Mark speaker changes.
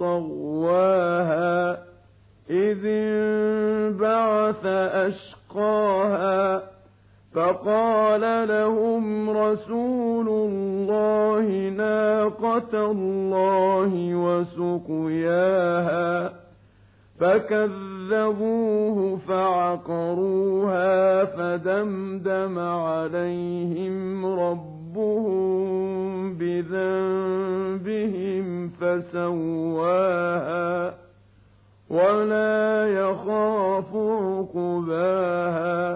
Speaker 1: بطغواها إذ انبعث أشقاها فقال لهم رسول الله ناقة الله وسقياها فكذبوه فعقروها فدمدم عليهم بذنبهم فسواها ولا يخاف عقباها